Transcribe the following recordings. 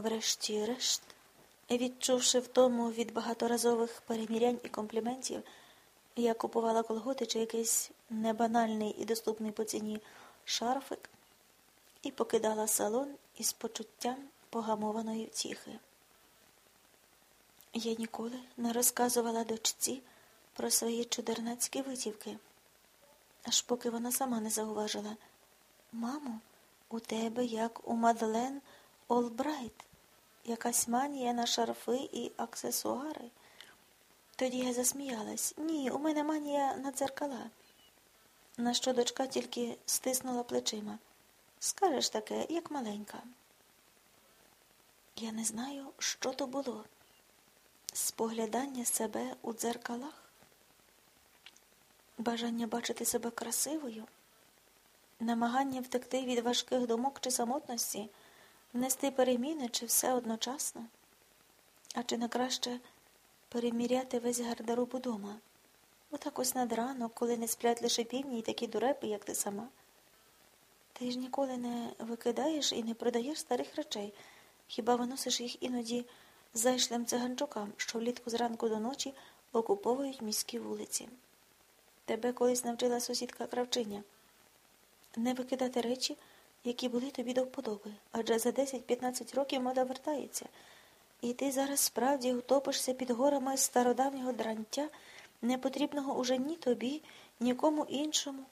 Врешті-решт, відчувши втому від багаторазових перемірянь і компліментів, я купувала колготи чи якийсь небанальний і доступний по ціні шарфик і покидала салон із почуттям погамованої втіхи. Я ніколи не розказувала дочці про свої чудернацькі витівки, аж поки вона сама не зауважила. Мамо, у тебе, як у Мадлен Олбрайт, якась манія на шарфи і аксесуари. Тоді я засміялась. Ні, у мене манія на дзеркала. На що дочка тільки стиснула плечима. Скажеш таке, як маленька. Я не знаю, що то було. Споглядання себе у дзеркалах, бажання бачити себе красивою, намагання втекти від важких думок чи самотності, внести переміни чи все одночасно, а чи не краще переміряти весь гардероб удома. Отак ось над ранок, коли не сплять лише півні і такі дурепи, як ти сама. Ти ж ніколи не викидаєш і не продаєш старих речей, хіба виносиш їх іноді зайшлим циганчукам, що влітку зранку до ночі окуповують міські вулиці. Тебе колись навчила сусідка кравчиня не викидати речі, які були тобі до вподоби, адже за 10-15 років мода вертається, і ти зараз справді утопишся під горами стародавнього дрантя, не потрібного уже ні тобі, нікому іншому,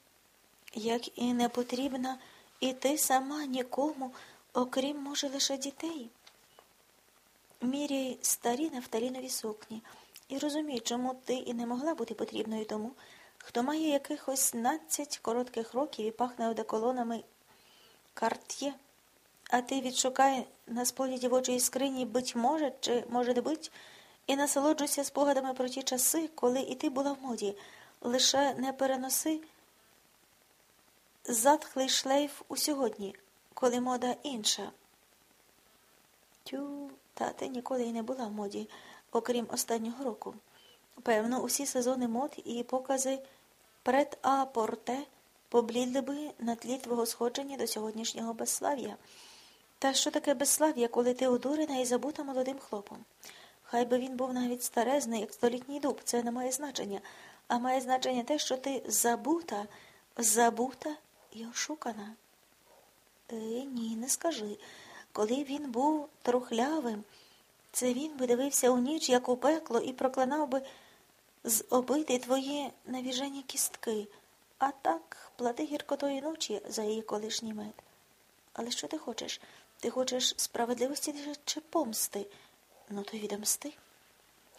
як і не потрібна і ти сама нікому, окрім, може, лише дітей. Міряй старі нафталінові сукні. І розумій, чому ти і не могла бути потрібною тому, хто має якихось надцять коротких років і пахне одеколонами карт'є, а ти відшукай на сполі дівочої скрині, быть може, чи може не бить, і насолоджуйся спогадами про ті часи, коли і ти була в моді, лише не переноси затхлий шлейф у сьогодні, коли мода інша. Тю, та ти ніколи й не була в моді, окрім останнього року. Певно, усі сезони мод і покази пред а порте поблідли би на тлі твого сходження до сьогоднішнього безслав'я. Та що таке безслав'я, коли ти одурена і забута молодим хлопом? Хай би він був навіть старезний, як столітній дуб, це не має значення, а має значення те, що ти забута, забута і ошукана. Е, ні, не скажи. Коли він був трухлявим, це він би дивився у ніч, як у пекло, і проклинав би зобити твої навіжені кістки, а так плати гіркотої ночі за її колишній мед. Але що ти хочеш? Ти хочеш справедливості чи помсти? Ну, то відомсти.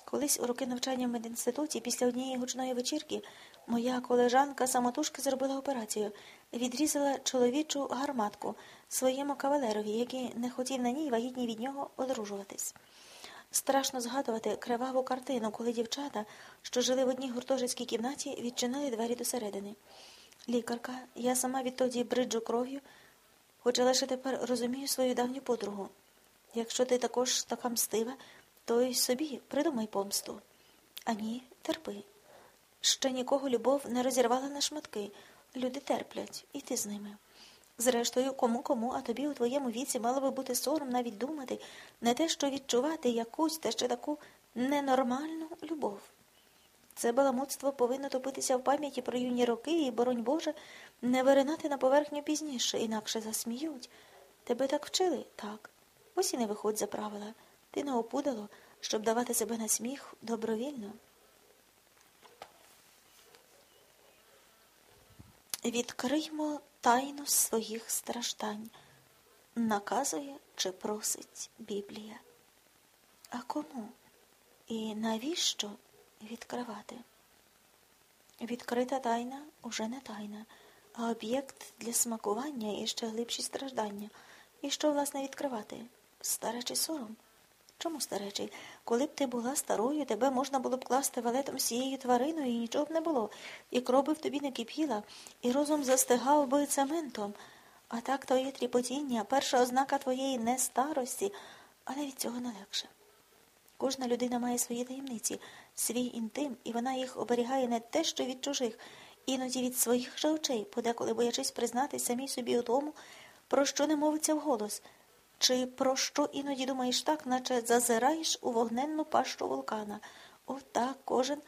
Колись у роки навчання в медінституті після однієї гучної вечірки моя колежанка самотужки зробила операцію, відрізала чоловічу гарматку своєму кавалерові, який не хотів на ній вагітній від нього одружуватись. Страшно згадувати криваву картину, коли дівчата, що жили в одній гуртожитській кімнаті, відчинили двері досередини. Лікарка, я сама відтоді бриджу кров'ю, хоча лише тепер розумію свою давню подругу. Якщо ти також така мстива, то й собі придумай помсту. А ні, терпи. Ще нікого любов не розірвала на шматки. Люди терплять, і ти з ними. Зрештою, кому кому, а тобі у твоєму віці мало би бути сором навіть думати, не те, що відчувати якусь та ще таку ненормальну любов. Це баламутство повинно топитися в пам'яті про юні роки і, боронь Боже, не виринати на поверхню пізніше, інакше засміють. Тебе так вчили? Так. Ось і не виходь за правила. Ти не опудало, щоб давати себе на сміх добровільно. Відкриймо тайну своїх страждань, наказує чи просить Біблія. А кому і навіщо відкривати? Відкрита тайна уже не тайна, а об'єкт для смакування і ще глибші страждання. І що, власне, відкривати? Старечий сором. Чому старечий? Коли б ти була старою, тебе можна було б класти валетом з твариною, і нічого б не було, і кров би в тобі не кипіла, і розум застигав би цементом. А так твоє тріпотіння, перша ознака твоєї нестарості, але від цього не легше. Кожна людина має свої таємниці, свій інтим, і вона їх оберігає не те, що від чужих, іноді від своїх же очей, подеколи боячись признатись самій собі у тому, про що не мовиться вголос – Чи про що іноді думаєш так, наче зазираєш у вогненну пащу вулкана? Отак кожен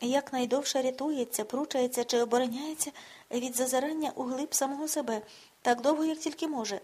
якнайдовше рятується, пручається чи обороняється від зазирання у глиб самого себе, так довго, як тільки може.